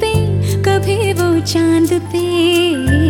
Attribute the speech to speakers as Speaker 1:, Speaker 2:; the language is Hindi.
Speaker 1: पे कभी वो चाँद पे